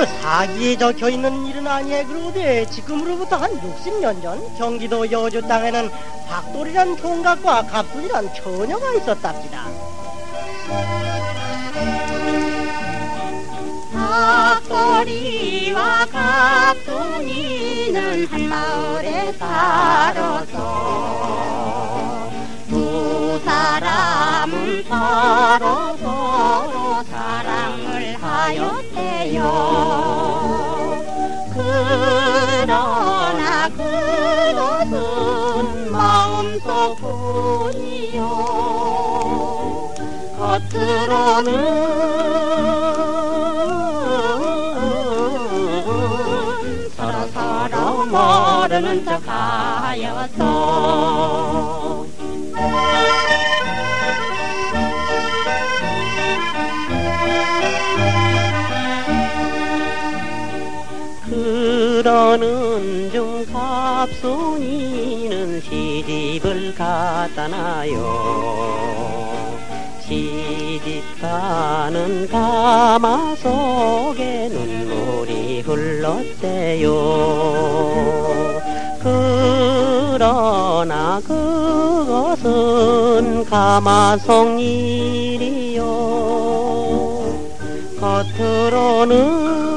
그 사기에 적혀 있는 일은 아니에 그러되 지금으로부터 한 60년 전 경기도 여주 땅에는 박돌이란 총각과 갑순이란 처녀가 있었답니다. 박돌이와 갑순이는 한 마을에 살아서 두 사람은 서로 서로 사랑을 하였대요 그것은 마음속뿐이요 겉으로는 서로 서로 모르는 척 하였어 그러는 중 갑순이는 시집을 갔다나요. 시집 가는 가마 속에 눈물이 흘렀대요. 그러나 그것은 가마속 일이요. 겉으로는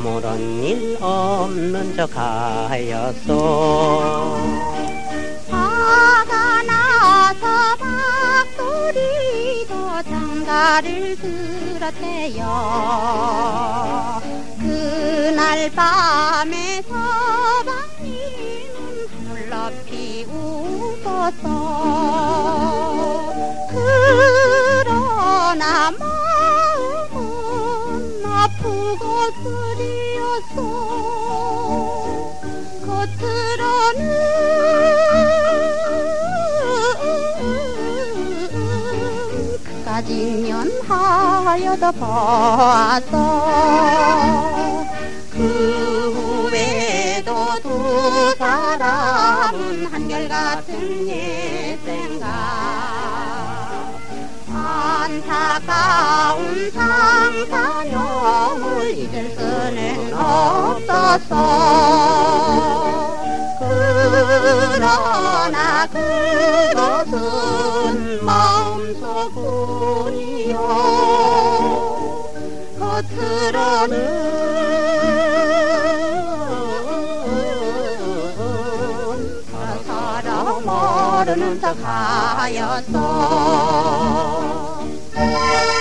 아무런 일 없는 척 하였어 화가 나서 박돌이도 장가를 들었대요. 그날 밤에 서방님은 높이 웃었어 그러나 마음은 아프고 쓰리 겉으로는 그까지 년 하여도 보았어 그 후에도 두 사람은 한결같은 옛 안타까운 상사념을 잊을 수는 없었어 그러나 그것은 마음속뿐이요. 겉으로는 서로 모르는 척 하였어 Música